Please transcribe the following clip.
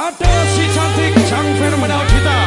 Ada si cantik sang fenomenal kita